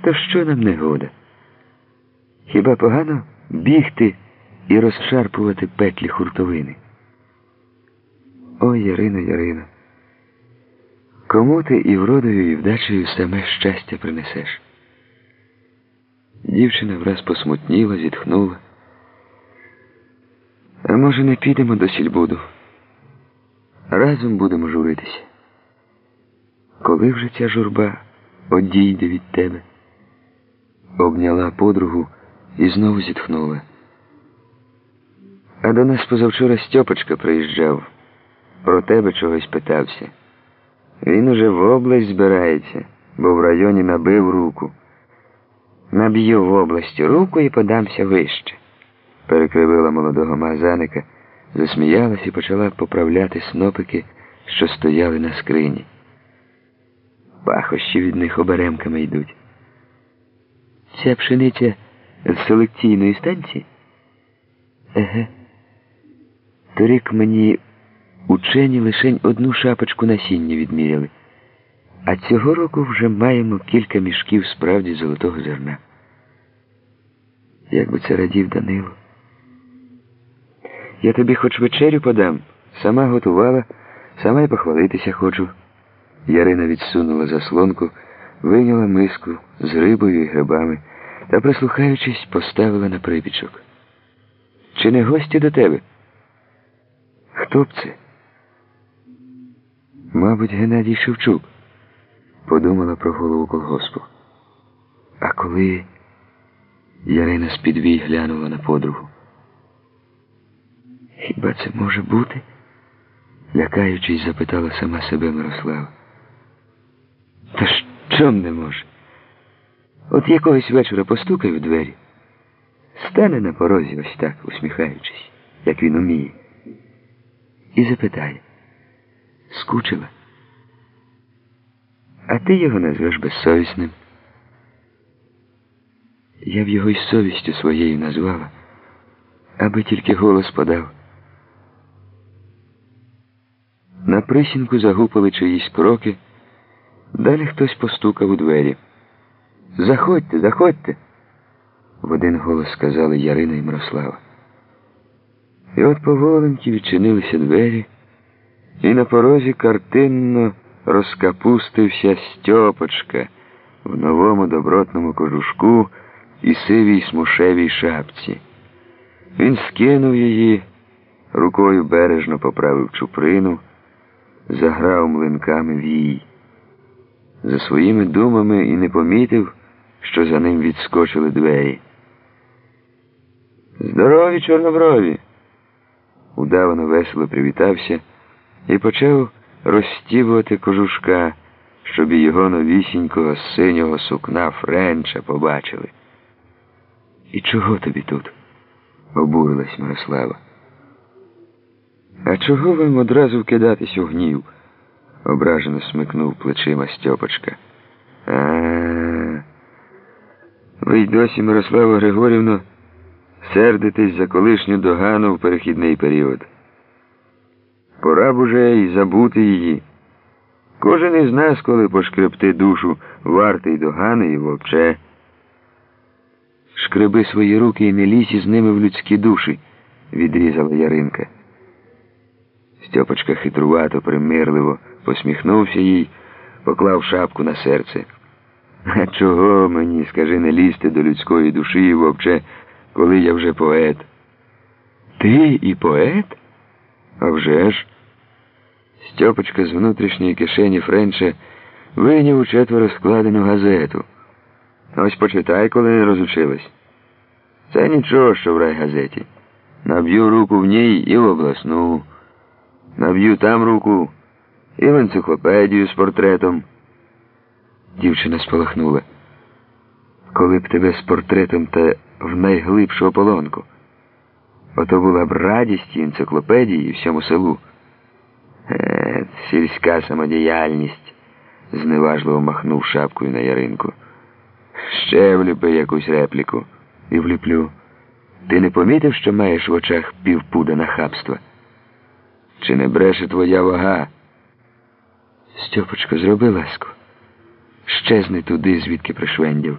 То що нам негода? Хіба погано бігти і розшарпувати петлі хуртовини? Ой, Ярино, Ярино, кому ти і вродою, і вдачею саме щастя принесеш? Дівчина враз посмутніла, зітхнула. А може, не підемо до сільбуду? Разом будемо журитися. Коли вже ця журба одійде від тебе? Обняла подругу і знову зітхнула. А до нас позавчора Стьопочка приїжджав, про тебе чогось питався. Він уже в область збирається, бо в районі набив руку. Наб'ю в області руку і подамся вище. Перекривила молодого мазаника, засміялась і почала поправляти снопики, що стояли на скрині. Пахощі від них оберемками йдуть. Ця пшениця з селекційної станції? Еге. Торік мені учені лишень одну шапочку насіння відміряли. А цього року вже маємо кілька мішків справді золотого зерна. Як би це радів Данило. Я тобі хоч вечерю подам, сама готувала, сама й похвалитися хочу. Ярина відсунула заслонку, вийняла миску з рибою і грибами та, прислухаючись, поставила на припічок. Чи не гості до тебе? Хто б це? Мабуть, Геннадій Шевчук подумала про голову колгоспу. А коли Ярина з-під глянула на подругу. Хіба це може бути? лякаючись, запитала сама себе Мирослава. Та що не може? От якогось вечора постукає в двері, стане на порозі ось так, усміхаючись, як він уміє, і запитає, скучила? А ти його назвеш безсовісним. Я б його й совістю своєю назвала, аби тільки голос подав. На присінку загупали чиїсь кроки, далі хтось постукав у двері. Заходьте, заходьте, в один голос сказали Ярина і Мирослава. І от поволеньки відчинилися двері, і на порозі картинно розкапустився Стьопочка в новому добротному кожушку і сивій смушевій шапці. Він скинув її, рукою бережно поправив чуприну, заграв млинками вій. За своїми думами і не помітив, що за ним відскочили двері. Здорові, чорноброві! Удавано весело привітався і почав розстібувати кожушка, щоб його новісінького синього сукна Френча побачили. І чого тобі тут? обурилась Мирослава. А чого вам одразу вкидатись у гнів? Ображено смикнув плечима Стьопочка. А, ви й досі, Мирослава Григорівна, сердитесь за колишню догану в перехідний період. Пора б уже і забути її. Кожен із нас, коли пошкребти душу, вартий догани і вовче. Шкреби свої руки і не лізь із ними в людські душі, відрізала Яринка. Стьопочка хитрувато, примирливо посміхнувся їй, поклав шапку на серце. А чого мені, скажи, не лізти до людської душі вовче, коли я вже поет? Ти і поет? А вже ж. Стьопочка з внутрішньої кишені Френча вийняв у четверо складену газету. Ось почитай, коли не розучилась. Це нічого, що в райгазеті. Наб'ю руку в ній і в обласну. Наб'ю там руку і в енциклопедію з портретом. Дівчина спалахнула. Коли б тебе з портретом та в найглибшу ополонку. Ото була б радість і енциклопедії і всьому селу. Е, сільська самодіяльність, зневажливо махнув шапкою на яринку. Ще вліпи якусь репліку і вліплю. Ти не помітив, що маєш в очах півпуда нахабства? Чи не бреше твоя вага? Стьопочка, зроби ласку. Щезни туди, звідки пришвендів.